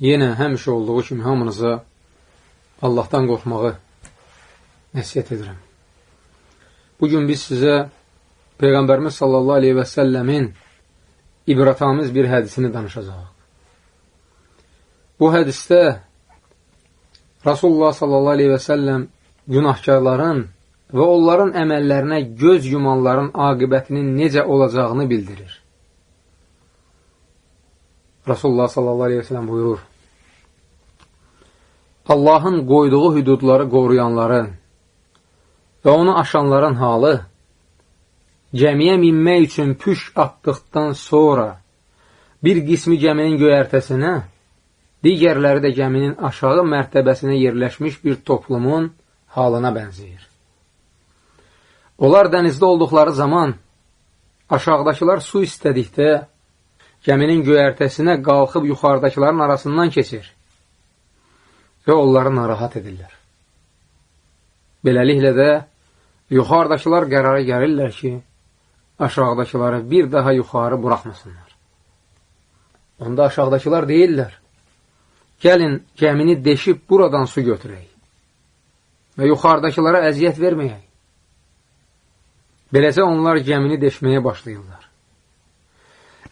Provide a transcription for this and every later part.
yenə həmişə olduğu kimi hamınıza Allahdan qorxmağı nəsiyyət edirəm. Bugün biz sizə Peyğəmbərimiz sallallahu aleyhi və səlləmin ibratamiz bir hədisini danışacaq. Bu hədisdə Rasulullah sallallahu aleyhi və səlləm günahkarların və onların əməllərinə göz yumanların aqibətinin necə olacağını bildirir. Rasulullah sallallahu aleyhi ve sellem buyurur. Allahın qoyduğu hüdudları qoruyanların və onu aşanların halı gəmiyə minmək üçün püş atdıqdan sonra bir qismi gəminin göyərtəsinə, digərləri də gəminin aşağı mərtəbəsinə yerləşmiş bir toplumun halına bənzəyir. Onlar dənizdə olduqları zaman aşağıdakılar su istədikdə gəminin göyərtəsinə qalxıb yuxarıdakıların arasından keçir və onları narahat edirlər. Beləliklə də yuxarıdakılar qərara gəlirlər ki, aşağıdakıları bir daha yuxarı buraxmasınlar. Onda aşağıdakılar deyirlər, gəlin gəmini deşib buradan su götürək və yuxarıdakılara əziyyət verməyək. Beləcə onlar gəmini deşməyə başlayırlar.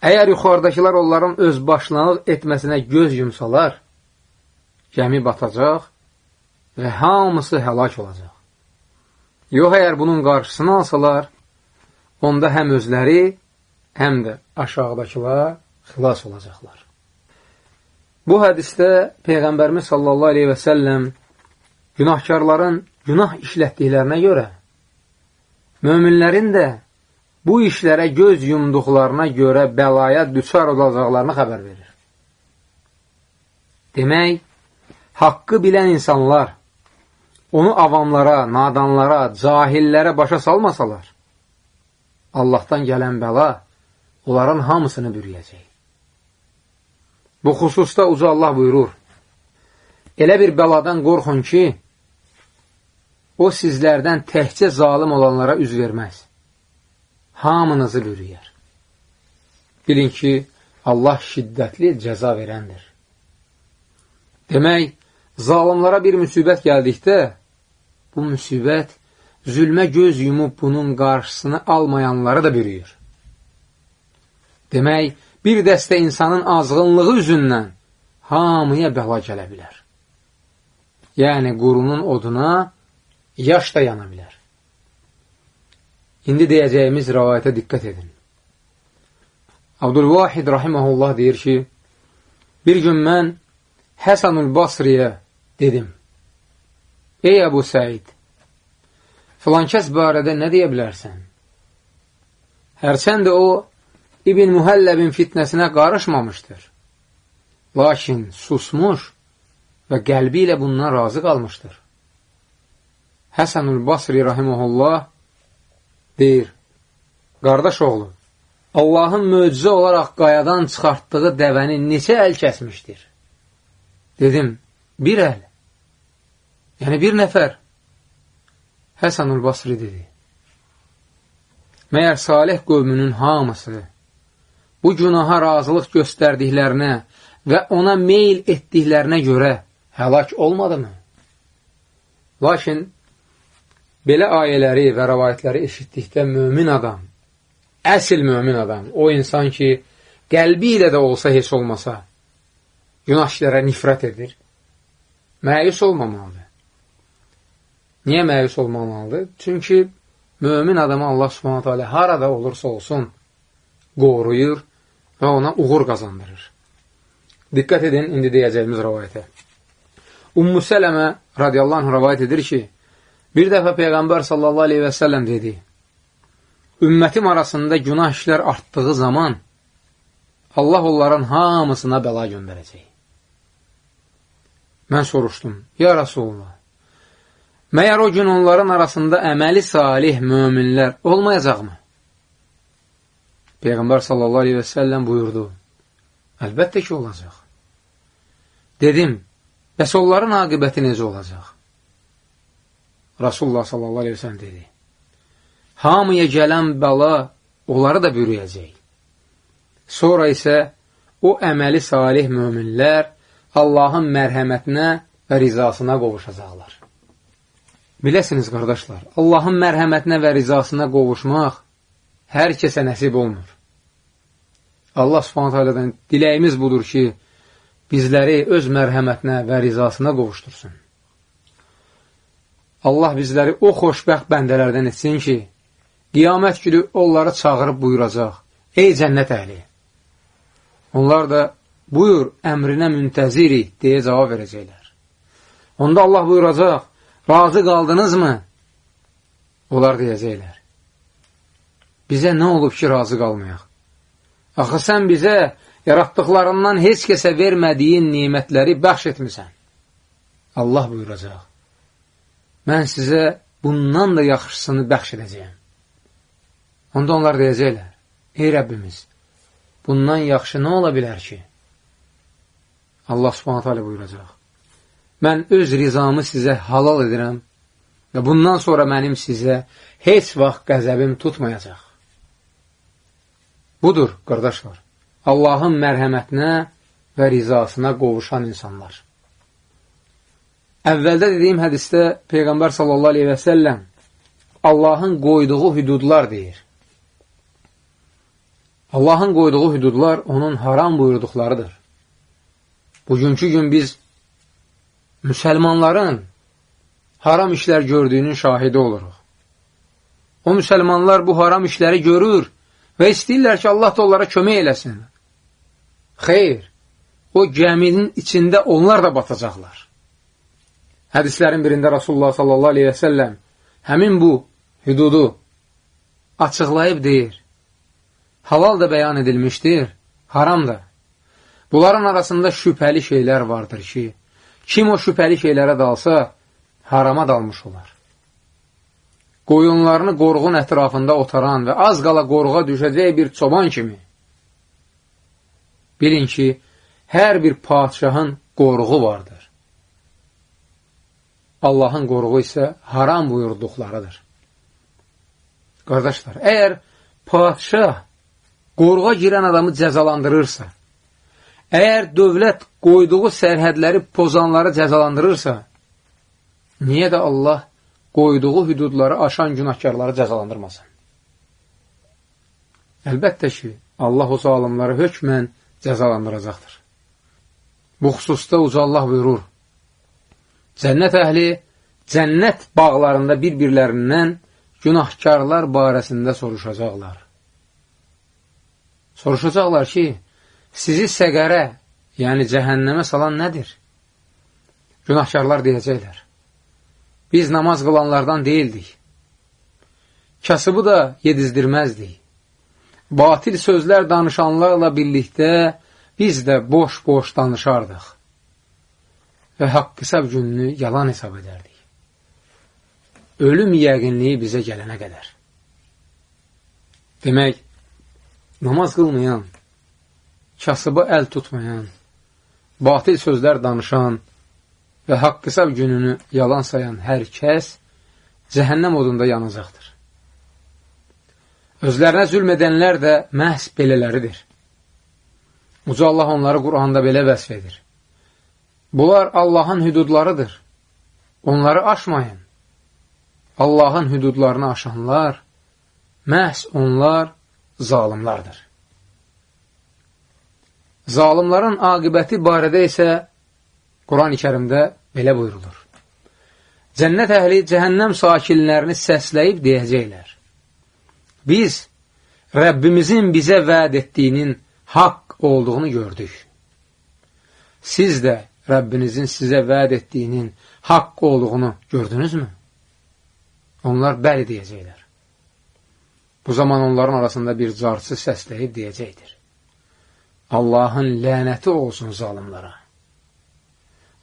Əgər yuxarıdakılar onların öz başlanıq etməsinə göz yumsalar, gəmi batacaq və hamısı həlak olacaq. Yox, əgər bunun qarşısını alsalar, onda həm özləri, həm də aşağıdakılar xilas olacaqlar. Bu hədisdə Peyğəmbərimiz sallallahu aleyhi və səlləm günahkarların günah işlətdiklərinə görə möminlərin də bu işlərə göz yumduqlarına görə bəlaya düçar olacaqlarını xəbər verir. Demək, haqqı bilən insanlar onu avamlara, nadanlara, cahillərə başa salmasalar, Allahdan gələn bəla onların hamısını bürüyəcək. Bu xüsusda uca Allah buyurur, elə bir bəladan qorxun ki, o sizlərdən təhcə zalim olanlara üz verməz hamınızı bürüyər. Bilin ki, Allah şiddətli cəza verəndir. Demək, zalimlara bir müsibət gəldikdə, bu müsibət zülmə göz yumub bunun qarşısını almayanları da bürüyür. Demək, bir dəstə insanın azğınlığı üzündən hamıya bəla gələ bilər. Yəni, qurunun oduna yaş da yana bilər. İndi deyəcəyimiz rəvayətə diqqət edin. Abdülvahid rahiməhullah deyir ki, bir gün mən Həsanul Basriyə dedim, Ey Əbu Səid, filankəs barədə nə deyə bilərsən? Hərçəndə o, İbn Mühəlləbin fitnəsinə qarışmamışdır. Lakin susmuş və qəlbi ilə bundan razı qalmışdır. Həsənül Basri rahiməhullah deyir, qardaş oğlu, Allahın möcüzə olaraq qayadan çıxartdığı dəvəni neçə əl kəsmişdir? Dedim, bir əl. Yəni, bir nəfər. Həsanul Basri dedi. Məyər salih qövmünün hamısı bu günaha razılıq göstərdiklərinə və ona meyl etdiklərinə görə həlak olmadı mı? Lakin Belə ayələri və rəvayətləri eşitdikdə mömin adam, əsl mömin adam, o insan ki, qəlbi ilə də olsa heç olmasa, günah işlərə nifrət edir, məyus olmamalıdır. Niyə məyus olmamalıdır? Çünki mömin adamı Allah subhanətə alə harada olursa olsun qoruyur və ona uğur qazandırır. Diqqət edin, indi deyəcəyimiz rəvayətə. Ummu Sələmə radiyallahu anh rəvayət edir ki, bir dəfə Peyğəmbər sallallahu aleyhi və səlləm dedi, ümmətim arasında günah işlər artdığı zaman Allah onların hamısına bəla göndərəcək. Mən soruşdum, ya Rasulullah, məyər o gün onların arasında əməli salih möminlər olmayacaqmı? Peyğəmbər sallallahu aleyhi və səlləm buyurdu, əlbəttə ki, olacaq. Dedim, bəs onların aqibəti necə olacaq? Rasulullah sallallahu aleyhi və səlləm dedi, hamıya gələn bəla onları da bürüyəcək. Sonra isə o əməli salih möminlər Allahın mərhəmətinə və rizasına qovuşacaqlar. Biləsiniz, qardaşlar, Allahın mərhəmətinə və rizasına qovuşmaq hər kəsə nəsib olmur. Allah subhanət alədən diləyimiz budur ki, bizləri öz mərhəmətinə və rizasına qovuştursun. Allah bizləri o xoşbəxt bəndələrdən etsin ki, qiyamət günü onları çağırıb buyuracaq, ey cənnət əhli! Onlar da buyur, əmrinə müntəzirik, deyə cavab verəcəklər. Onda Allah buyuracaq, razı qaldınızmı? Onlar deyəcəklər. Bizə nə olub ki, razı qalmayaq? Axı sən bizə yaratdıqlarından heç kəsə vermədiyin nimətləri bəxş etmisən. Allah buyuracaq. Mən sizə bundan da yaxşısını bəxş edəcəyəm. Onda onlar deyəcəklər, ey Rəbbimiz, bundan yaxşı nə ola bilər ki? Allah subhanət hələ buyuracaq. Mən öz rizamı sizə halal edirəm və bundan sonra mənim sizə heç vaxt qəzəbim tutmayacaq. Budur, qardaşlar, Allahın mərhəmətinə və rizasına qovuşan insanlar. Əvvəldə dediyim hədistə Peyğəmbər sallallahu aleyhi və səlləm Allahın qoyduğu hüdudlar deyir. Allahın qoyduğu hüdudlar onun haram buyurduqlarıdır. Bugünkü gün biz müsəlmanların haram işlər gördüyünün şahidi oluruq. O müsəlmanlar bu haram işləri görür və istəyirlər ki, Allah da onlara kömək eləsin. Xeyr, o gəminin içində onlar da batacaqlar. Hədislərin birində Rasulullah sallallahu aleyhi və səlləm həmin bu hüdudu açıqlayıb deyir. Halal da bəyan edilmişdir, haram da. Bunların arasında şübhəli şeylər vardır ki, kim o şübhəli şeylərə dalsa, harama dalmış olar. Qoyunlarını qorğun ətrafında otaran və az qala qorğa düşəcək bir çoban kimi. Bilin ki, hər bir padişahın qorğu vardır. Allahın qorğu isə haram buyurduqlarıdır. Qardaşlar, əgər padişah qorğa girən adamı cəzalandırırsa, Əgər dövlət qoyduğu sərhədləri pozanları cəzalandırırsa, niyə də Allah qoyduğu hüdudları aşan günahkarları cəzalandırmasın? Əlbəttə ki, Allah o zalimları hökmən cəzalandıracaqdır. Bu xüsusda uca Allah buyurur, Cənnət əhli cənnət bağlarında bir-birlərindən günahkarlar barəsində soruşacaqlar. Soruşacaqlar ki, sizi səqərə, yəni cəhənnəmə salan nədir? Günahkarlar deyəcəklər. Biz namaz qılanlardan deyildik. Kasıbı da yedizdirməzdik. Batil sözlər danışanlarla birlikdə biz də boş-boş danışardıq və haqq hesab gününü yalan hesab edərdik. Ölüm yəqinliyi bizə gələnə qədər. Demək, namaz qılmayan, kasıbı əl tutmayan, batil sözlər danışan və haqq hesab gününü yalan sayan hər kəs cəhənnəm odunda yanacaqdır. Özlərinə zülm edənlər də məhz belələridir. Uca Allah onları Quranda belə vəsf edir. Bunlar Allahın hüdudlarıdır. Onları aşmayın. Allahın hüdudlarını aşanlar, məhz onlar zalimlardır. Zalimların aqibəti barədə isə Quran-ı kərimdə Belə buyurulur. Cənnət əhli cəhənnəm sakinlərini səsləyib deyəcəklər. Biz Rəbbimizin bizə vəd etdiyinin haqq olduğunu gördük. Siz də Rəbbinizin sizə vəd etdiyinin haqq olduğunu gördünüzmü? Onlar bəli deyəcəklər. Bu zaman onların arasında bir carçı səsləyib deyəcəkdir. Allahın lənəti olsun zalimlara.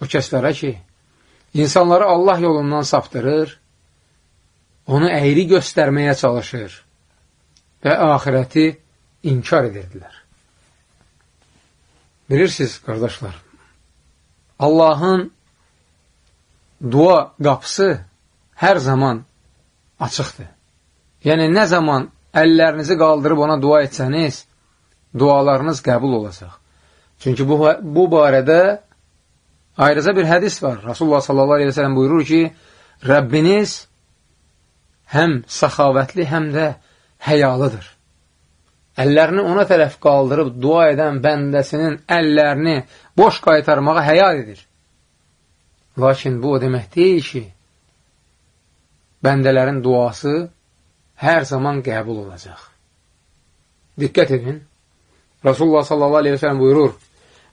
O kəslərə ki, insanları Allah yolundan saptırır, onu əyri göstərməyə çalışır və ahirəti inkar edirdilər. Bilirsiniz, qardaşlar, Allahın dua qapısı hər zaman açıqdır. Yəni, nə zaman əllərinizi qaldırıb ona dua etsəniz, dualarınız qəbul olacaq. Çünki bu, bu barədə ayrıca bir hədis var. Rasulullah sellem buyurur ki, Rəbbiniz həm səxavətli, həm də həyalıdır. Əllərini ona tərəf qaldırıb dua edən bəndəsinin əllərini boş qaytarmağa həyal edir. Lakin bu o demək deyil ki, bəndələrin duası hər zaman qəbul olacaq. Diqqət edin. Rasulullah sallallahu aleyhi ve sellem buyurur,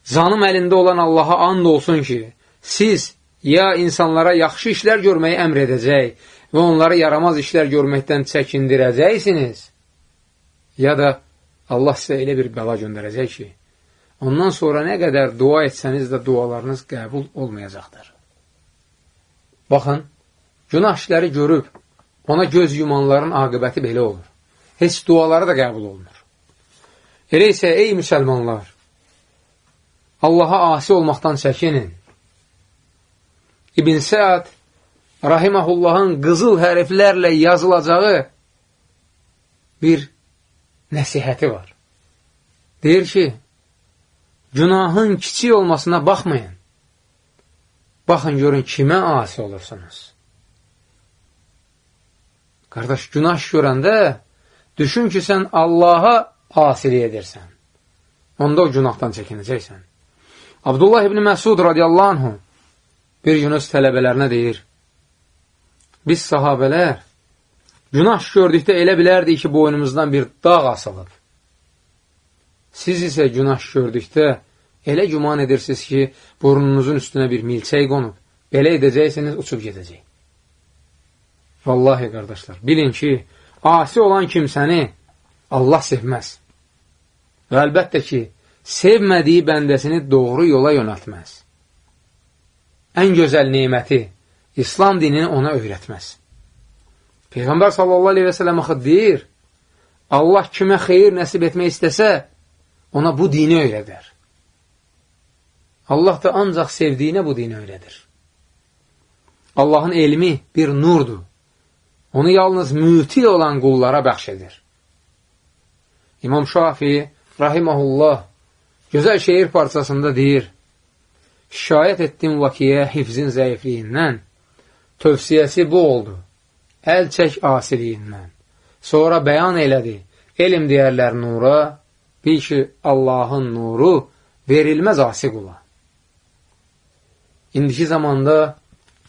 Canım əlində olan Allaha and olsun ki, siz ya insanlara yaxşı işlər görməyi əmr edəcək və onları yaramaz işlər görməkdən çəkindirəcəksiniz, ya da Allah sizə elə bir bəla göndərəcək ki, ondan sonra nə qədər dua etsəniz də dualarınız qəbul olmayacaqdır. Baxın, günah işləri görüb Ona göz yumanların aqibəti belə olur. Heç duaları da qəbul olunur. Elə isə, ey müsəlmanlar, Allaha asi olmaqdan çəkinin. İbn Səad Rahimahullahın qızıl hərflərlə yazılacağı bir nəsihəti var. Deyir ki, günahın kiçik olmasına baxmayın. Baxın, görün, kimə asi olursunuz. Qardaş, günah görəndə düşün ki, sən Allaha asili edirsən. Onda o günahdan çəkinəcəksən. Abdullah ibn Məsud radiyallahu anhu bir gün öz tələbələrinə deyir, biz sahabələr günah gördükdə elə bilərdik ki, boynumuzdan bir dağ asılıb. Siz isə günah gördükdə elə güman edirsiniz ki, burnunuzun üstünə bir milçək qonub, belə edəcəksiniz, uçub gedəcək. Vallahi, qardaşlar, bilin ki, asi olan kimsəni Allah sevməz. Və əlbəttə ki, sevmədiyi bəndəsini doğru yola yönəltməz. Ən gözəl neyməti İslam dinini ona öyrətməz. Peyğəmbər sallallahu aleyhi və sələm axı deyir, Allah kimə xeyir nəsib etmək istəsə, ona bu dini öyrədər. Allah da ancaq sevdiyinə bu dini öyrədir. Allahın elmi bir nurdur. Onu yalnız müti olan qullara bəxş edir. İmam Şafi, rahiməhullah, gözəl şeir parçasında deyir, şikayət etdim vakiyə hifzin zəifliyindən, tövsiyəsi bu oldu, əl çək asiliyindən. Sonra bəyan elədi, elm deyərlər nura, bil ki, Allahın nuru verilməz asi qula. İndiki zamanda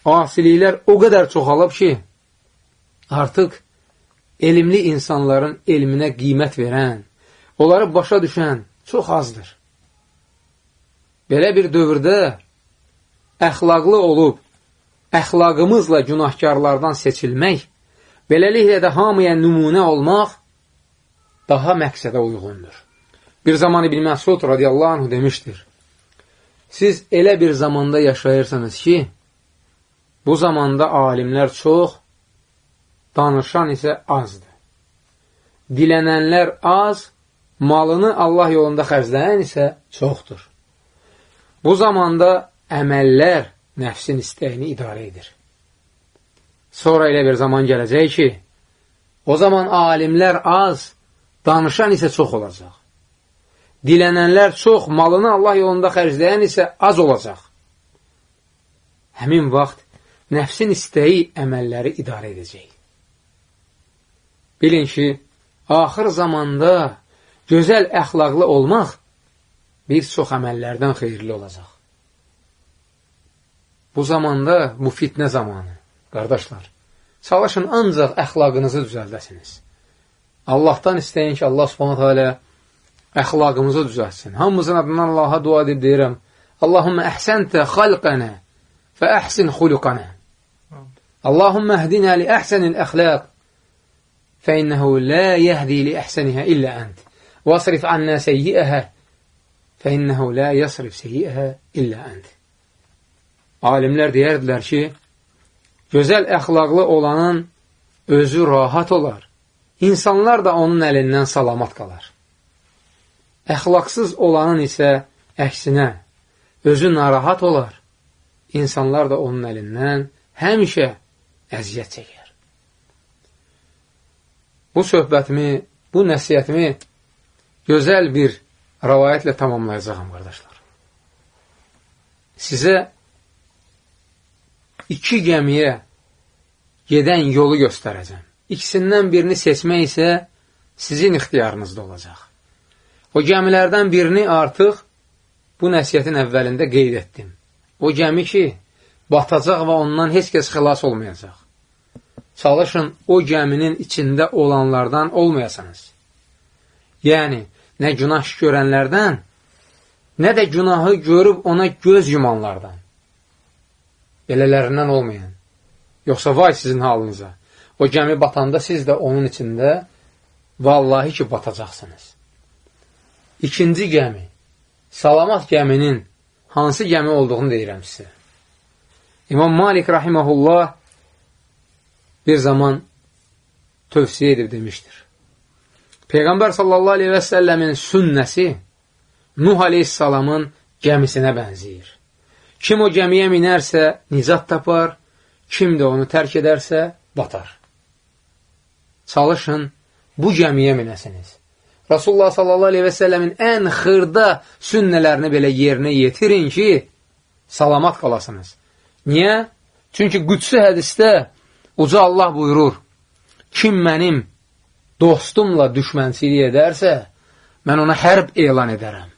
asiliklər o qədər çoxalıb ki, artıq elmli insanların elminə qiymət verən, onları başa düşən çox azdır. Belə bir dövrdə əxlaqlı olub, əxlaqımızla günahkarlardan seçilmək, beləliklə də hamıya nümunə olmaq daha məqsədə uyğundur. Bir zaman İbn Məsud radiyallahu anh demişdir, siz elə bir zamanda yaşayırsınız ki, bu zamanda alimlər çox, danışan isə azdır. Dilənənlər az, malını Allah yolunda xərcləyən isə çoxdur. Bu zamanda əməllər nəfsin istəyini idarə edir. Sonra elə bir zaman gələcək ki, o zaman alimlər az, danışan isə çox olacaq. Dilənənlər çox, malını Allah yolunda xərcləyən isə az olacaq. Həmin vaxt nəfsin istəyi əməlləri idarə edəcək. Bilin ki, axır zamanda gözəl əxlaqlı olmaq bir çox əməllərdən xeyirli olacaq. bu zamanda, bu fitnə zamanı, qardaşlar, çalışın ancaq əxlaqınızı düzəldəsiniz. Allahdan istəyin ki, Allah subhanətə alə əxlaqımızı düzəlsin. Hamımızın adından Allaha dua edib deyirəm, Allahümmə əhsəntə xalqənə və əhsin xuluqənə. Allahümmə əhdinə li əhsənil əxlaq yəhdi li əhsənihə illə ənd. Vasrif annə seyyiəhə fə innəhu lə yasrif seyyiəhə illə ənd. Alimlər deyərdilər ki, gözəl əxlaqlı olanın özü rahat olar. İnsanlar da onun əlindən salamat qalar. Əxlaqsız olanın isə əksinə özü narahat olar. İnsanlar da onun əlindən həmişə əziyyət çəkər. Bu söhbətimi, bu nəsiyyətimi gözəl bir rəvayətlə tamamlayacağım, qardaşlar. Sizə iki gəmiyə gedən yolu göstərəcəm. İkisindən birini seçmək isə sizin ixtiyarınızda olacaq. O gəmilərdən birini artıq bu nəsiyyətin əvvəlində qeyd etdim. O gəmi ki, batacaq və ondan heç kəs xilas olmayacaq. Çalışın o gəminin içində olanlardan olmayasınız. Yəni, nə günah görənlərdən, nə də günahı görüb ona göz yumanlardan. Belələrindən olmayan. Yoxsa vay sizin halınıza. O gəmi batanda siz də onun içində vallahi ki, batacaqsınız. İkinci gəmi, salamat gəminin hansı gəmi olduğunu deyirəm sizə. İmam Malik rahiməhullah bir zaman tövsiyə edib demişdir. Peyğəmbər sallallahu aleyhi və səlləmin sünnəsi Nuh aleyhissalamın gəmisinə bənziyir. Kim o gəmiyə minərsə, nizat tapar, kim də onu tərk edərsə, batar çalışın, bu gəmiyə minəsiniz. Rasulullah sallallahu aleyhi və səlləmin ən xırda sünnələrini belə yerinə yetirin ki, salamat qalasınız. Niyə? Çünki qüdsü hədistə uca Allah buyurur, kim mənim dostumla düşmənçilik edərsə, mən ona hərb elan edərəm.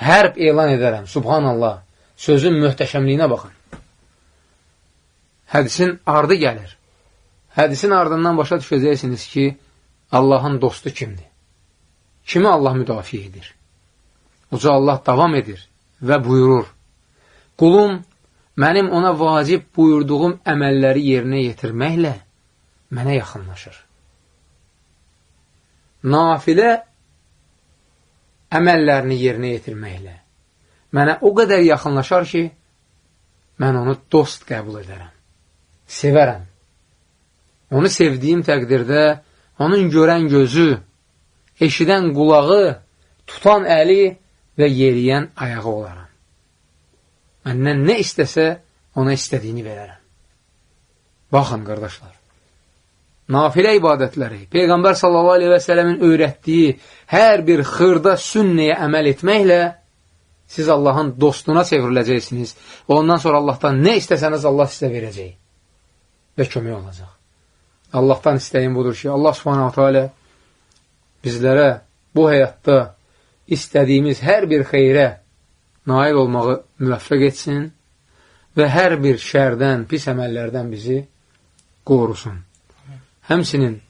Hərb elan edərəm, subhanallah. Sözün möhtəşəmliyinə baxın. Hədisin ardı gəlir. Hədisin ardından başa düşəcəksiniz ki, Allahın dostu kimdir? Kimi Allah müdafiə edir? Uca Allah davam edir və buyurur, Qulum, mənim ona vacib buyurduğum əməlləri yerinə yetirməklə mənə yaxınlaşır. Nafilə əməllərini yerinə yetirməklə mənə o qədər yaxınlaşar ki, mən onu dost qəbul edərəm, sevərəm. Onu sevdiyim təqdirdə onun görən gözü, eşidən qulağı, tutan əli və yeriyən ayağı olaram. Məndən nə istəsə, ona istədiyini verərəm. Baxın, qardaşlar, nafilə ibadətləri, Peyğəmbər sələmin öyrətdiyi hər bir xırda sünnəyə əməl etməklə siz Allahın dostuna çevriləcəksiniz və ondan sonra Allahdan nə istəsəniz Allah sizə verəcək və kömək olacaq. Allahdan istəyim budur ki, Allah subhanahu teala bizlərə bu həyatda istədiyimiz hər bir xeyrə nail olmağı müvəffəq etsin və hər bir şərdən, pis əməllərdən bizi qorusun. Həmsinin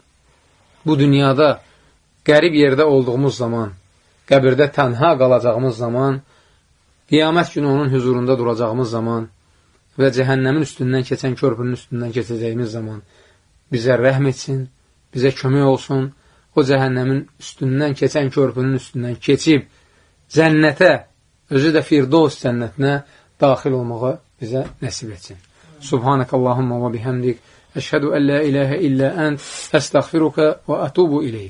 bu dünyada qərib yerdə olduğumuz zaman, qəbirdə tənha qalacağımız zaman, qiyamət günü onun huzurunda duracağımız zaman və cəhənnəmin üstündən keçən körpünün üstündən keçəcəyimiz zaman bizə rəhm etsin, bizə kömək olsun, o cəhənnəmin üstündən keçən körpünün üstündən keçib cənnətə, özü də Firdos cənnətinə daxil olmağı bizə nəsib etsin. Subhanək Allahumma və bihəmdik, əşhədu ən la iləhə illə ənd, əstəxfiruka və ətubu iləyik.